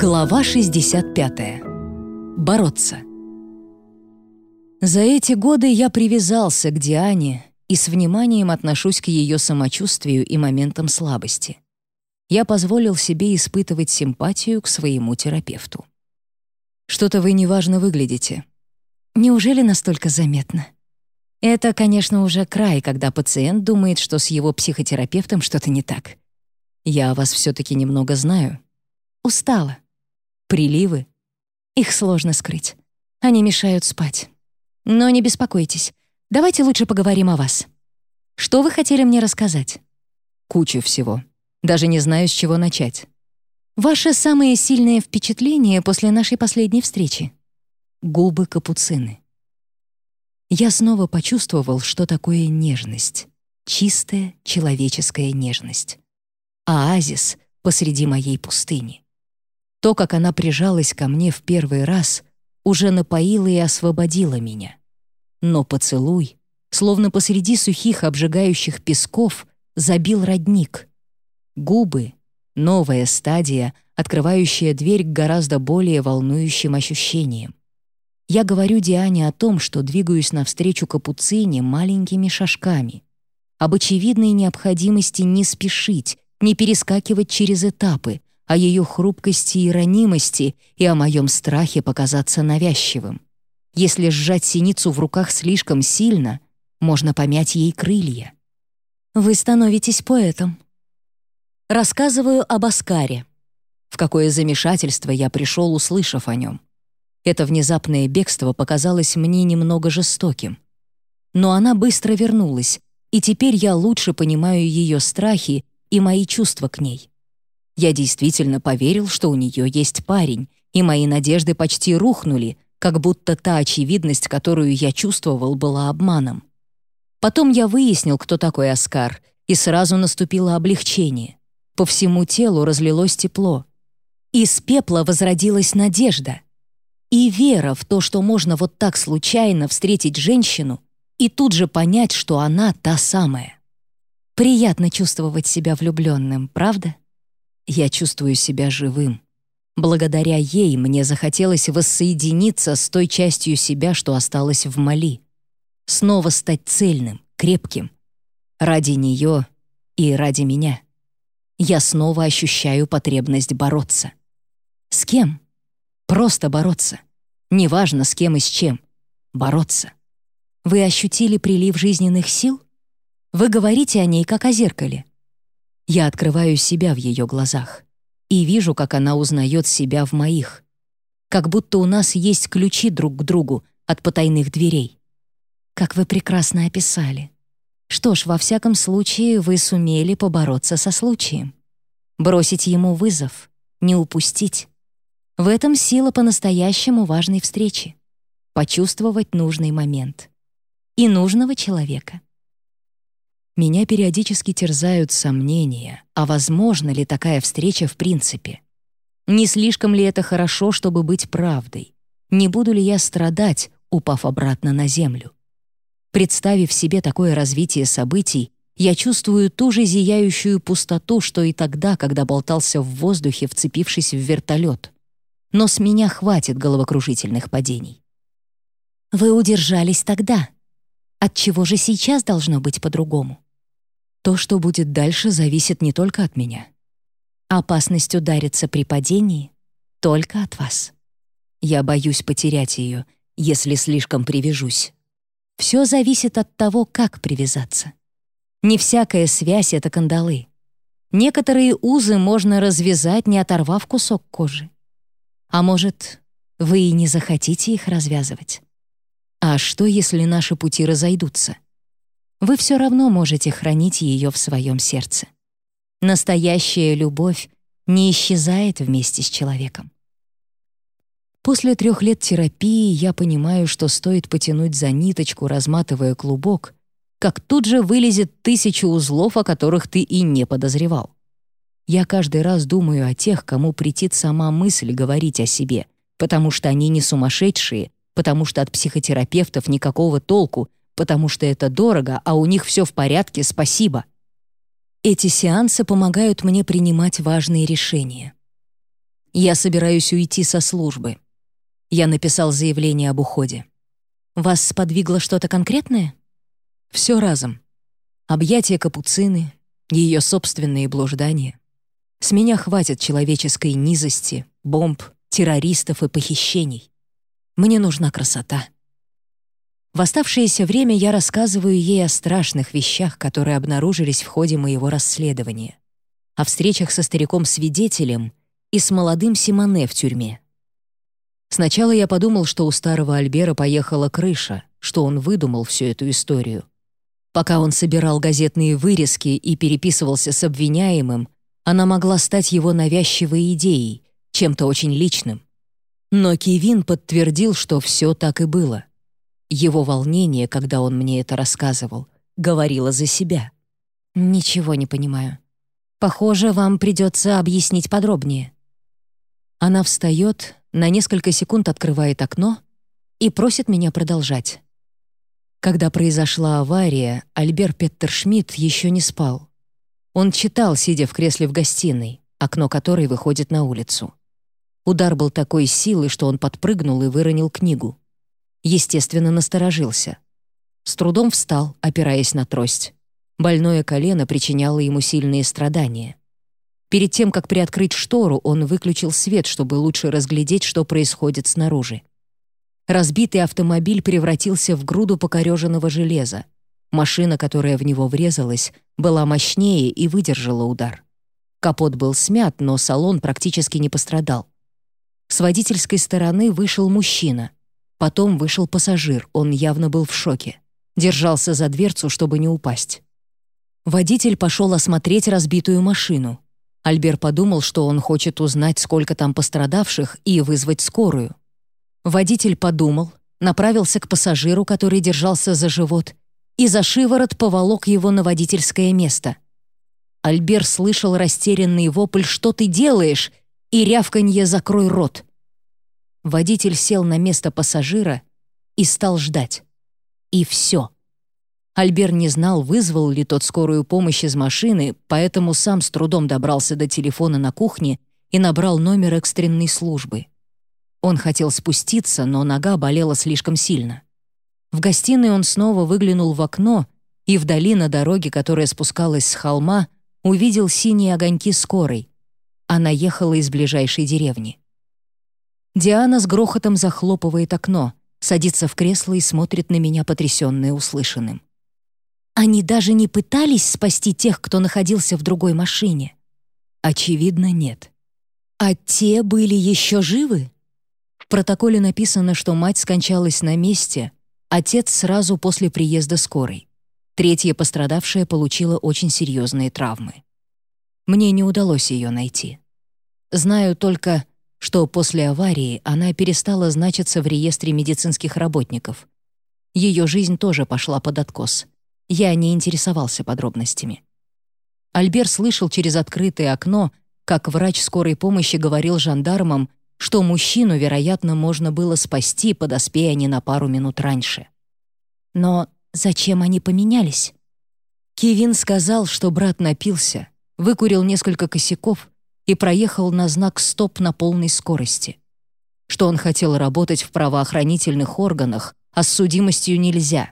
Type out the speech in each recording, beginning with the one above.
Глава 65. Бороться. За эти годы я привязался к Диане и с вниманием отношусь к ее самочувствию и моментам слабости. Я позволил себе испытывать симпатию к своему терапевту. «Что-то вы неважно выглядите». «Неужели настолько заметно?» Это, конечно, уже край, когда пациент думает, что с его психотерапевтом что-то не так. Я вас все-таки немного знаю. Устала. Приливы. Их сложно скрыть. Они мешают спать. Но не беспокойтесь. Давайте лучше поговорим о вас. Что вы хотели мне рассказать? Куча всего. Даже не знаю, с чего начать. Ваше самое сильное впечатление после нашей последней встречи? Губы капуцины. Я снова почувствовал, что такое нежность. Чистая человеческая нежность. Оазис посреди моей пустыни. То, как она прижалась ко мне в первый раз, уже напоило и освободило меня. Но поцелуй, словно посреди сухих обжигающих песков, забил родник. Губы — новая стадия, открывающая дверь к гораздо более волнующим ощущениям. Я говорю Диане о том, что двигаюсь навстречу капуцине маленькими шажками, об очевидной необходимости не спешить, не перескакивать через этапы, о ее хрупкости и ранимости и о моем страхе показаться навязчивым. Если сжать синицу в руках слишком сильно, можно помять ей крылья. Вы становитесь поэтом. Рассказываю об Оскаре. В какое замешательство я пришел, услышав о нем. Это внезапное бегство показалось мне немного жестоким. Но она быстро вернулась, и теперь я лучше понимаю ее страхи и мои чувства к ней. Я действительно поверил, что у нее есть парень, и мои надежды почти рухнули, как будто та очевидность, которую я чувствовал, была обманом. Потом я выяснил, кто такой Оскар, и сразу наступило облегчение. По всему телу разлилось тепло. Из пепла возродилась надежда. И вера в то, что можно вот так случайно встретить женщину и тут же понять, что она та самая. Приятно чувствовать себя влюбленным, правда? Я чувствую себя живым. Благодаря ей мне захотелось воссоединиться с той частью себя, что осталась в Мали. Снова стать цельным, крепким. Ради нее и ради меня. Я снова ощущаю потребность бороться. С кем? Просто бороться. Неважно, с кем и с чем. Бороться. Вы ощутили прилив жизненных сил? Вы говорите о ней как о зеркале. Я открываю себя в ее глазах и вижу, как она узнает себя в моих. Как будто у нас есть ключи друг к другу от потайных дверей. Как вы прекрасно описали. Что ж, во всяком случае, вы сумели побороться со случаем. Бросить ему вызов, не упустить. В этом сила по-настоящему важной встречи. Почувствовать нужный момент. И нужного человека. Меня периодически терзают сомнения, а возможно ли такая встреча в принципе. Не слишком ли это хорошо, чтобы быть правдой? Не буду ли я страдать, упав обратно на землю? Представив себе такое развитие событий, я чувствую ту же зияющую пустоту, что и тогда, когда болтался в воздухе, вцепившись в вертолет. Но с меня хватит головокружительных падений. Вы удержались тогда. От чего же сейчас должно быть по-другому? То, что будет дальше, зависит не только от меня. Опасность удариться при падении только от вас. Я боюсь потерять ее, если слишком привяжусь. Все зависит от того, как привязаться. Не всякая связь — это кандалы. Некоторые узы можно развязать, не оторвав кусок кожи. А может, вы и не захотите их развязывать? А что, если наши пути разойдутся? Вы все равно можете хранить ее в своем сердце. Настоящая любовь не исчезает вместе с человеком. После трех лет терапии я понимаю, что стоит потянуть за ниточку, разматывая клубок, как тут же вылезет тысячу узлов, о которых ты и не подозревал. Я каждый раз думаю о тех, кому претит сама мысль говорить о себе, потому что они не сумасшедшие, потому что от психотерапевтов никакого толку, потому что это дорого, а у них все в порядке, спасибо. Эти сеансы помогают мне принимать важные решения. Я собираюсь уйти со службы. Я написал заявление об уходе. Вас сподвигло что-то конкретное? Все разом. Объятия капуцины, ее собственные блуждания. С меня хватит человеческой низости, бомб, террористов и похищений. Мне нужна красота. В оставшееся время я рассказываю ей о страшных вещах, которые обнаружились в ходе моего расследования, о встречах со стариком-свидетелем и с молодым Симоне в тюрьме. Сначала я подумал, что у старого Альбера поехала крыша, что он выдумал всю эту историю. Пока он собирал газетные вырезки и переписывался с обвиняемым, она могла стать его навязчивой идеей, чем-то очень личным. Но Кевин подтвердил, что все так и было. Его волнение, когда он мне это рассказывал, говорило за себя. «Ничего не понимаю. Похоже, вам придется объяснить подробнее». Она встает, на несколько секунд открывает окно и просит меня продолжать. Когда произошла авария, Альбер Петтершмидт еще не спал. Он читал, сидя в кресле в гостиной, окно которой выходит на улицу. Удар был такой силы, что он подпрыгнул и выронил книгу естественно, насторожился. С трудом встал, опираясь на трость. Больное колено причиняло ему сильные страдания. Перед тем, как приоткрыть штору, он выключил свет, чтобы лучше разглядеть, что происходит снаружи. Разбитый автомобиль превратился в груду покореженного железа. Машина, которая в него врезалась, была мощнее и выдержала удар. Капот был смят, но салон практически не пострадал. С водительской стороны вышел мужчина. Потом вышел пассажир, он явно был в шоке. Держался за дверцу, чтобы не упасть. Водитель пошел осмотреть разбитую машину. Альбер подумал, что он хочет узнать, сколько там пострадавших, и вызвать скорую. Водитель подумал, направился к пассажиру, который держался за живот, и за шиворот поволок его на водительское место. Альбер слышал растерянный вопль «Что ты делаешь?» и рявканье «Закрой рот!». Водитель сел на место пассажира и стал ждать. И все. Альбер не знал, вызвал ли тот скорую помощь из машины, поэтому сам с трудом добрался до телефона на кухне и набрал номер экстренной службы. Он хотел спуститься, но нога болела слишком сильно. В гостиной он снова выглянул в окно и вдали на дороге, которая спускалась с холма, увидел синие огоньки скорой. Она ехала из ближайшей деревни. Диана с грохотом захлопывает окно, садится в кресло и смотрит на меня, потрясённая услышанным. Они даже не пытались спасти тех, кто находился в другой машине? Очевидно, нет. А те были еще живы? В протоколе написано, что мать скончалась на месте, отец сразу после приезда скорой. Третья пострадавшая получила очень серьезные травмы. Мне не удалось ее найти. Знаю только, что после аварии она перестала значиться в реестре медицинских работников. Ее жизнь тоже пошла под откос. Я не интересовался подробностями. Альбер слышал через открытое окно, как врач скорой помощи говорил жандармам, что мужчину, вероятно, можно было спасти, подоспея они на пару минут раньше. Но зачем они поменялись? Кевин сказал, что брат напился, выкурил несколько косяков и проехал на знак «Стоп» на полной скорости. Что он хотел работать в правоохранительных органах, а с судимостью нельзя.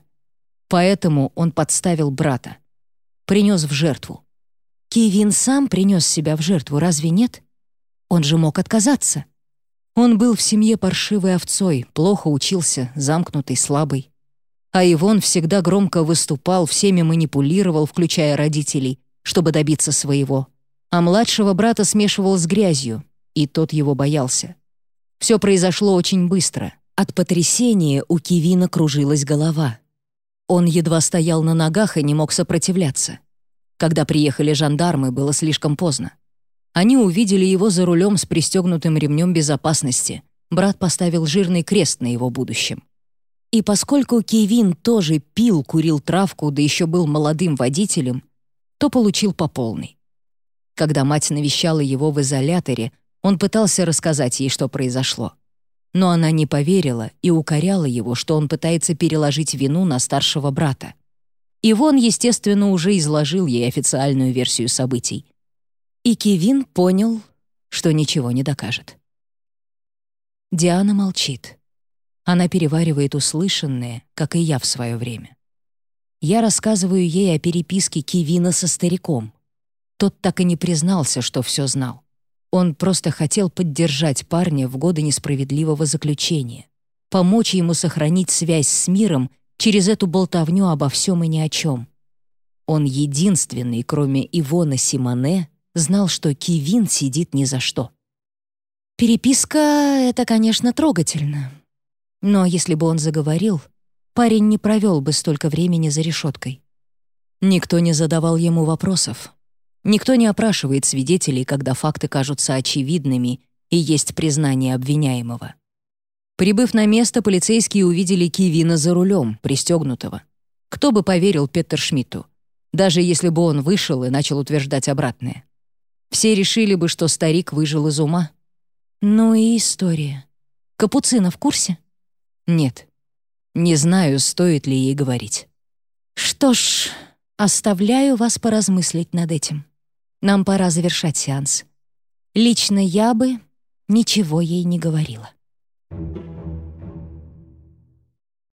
Поэтому он подставил брата. Принес в жертву. Кевин сам принес себя в жертву, разве нет? Он же мог отказаться. Он был в семье паршивой овцой, плохо учился, замкнутый, слабый. А Ивон всегда громко выступал, всеми манипулировал, включая родителей, чтобы добиться своего а младшего брата смешивал с грязью, и тот его боялся. Все произошло очень быстро. От потрясения у Кивина кружилась голова. Он едва стоял на ногах и не мог сопротивляться. Когда приехали жандармы, было слишком поздно. Они увидели его за рулем с пристегнутым ремнем безопасности. Брат поставил жирный крест на его будущем. И поскольку Кевин тоже пил, курил травку, да еще был молодым водителем, то получил по полной. Когда мать навещала его в изоляторе, он пытался рассказать ей, что произошло. Но она не поверила и укоряла его, что он пытается переложить вину на старшего брата. Ивон, естественно, уже изложил ей официальную версию событий. И Кевин понял, что ничего не докажет. Диана молчит. Она переваривает услышанное, как и я в свое время. Я рассказываю ей о переписке Кивина со стариком. Тот так и не признался, что все знал. Он просто хотел поддержать парня в годы несправедливого заключения, помочь ему сохранить связь с миром через эту болтовню обо всем и ни о чем. Он единственный, кроме Ивона Симоне, знал, что Кивин сидит ни за что. Переписка — это, конечно, трогательно. Но если бы он заговорил, парень не провел бы столько времени за решеткой. Никто не задавал ему вопросов. Никто не опрашивает свидетелей, когда факты кажутся очевидными и есть признание обвиняемого. Прибыв на место, полицейские увидели Кивина за рулем, пристегнутого. Кто бы поверил Петер Шмидту, даже если бы он вышел и начал утверждать обратное. Все решили бы, что старик выжил из ума. Ну и история. Капуцина в курсе? Нет. Не знаю, стоит ли ей говорить. Что ж, оставляю вас поразмыслить над этим. Нам пора завершать сеанс. Лично я бы ничего ей не говорила. Thank you.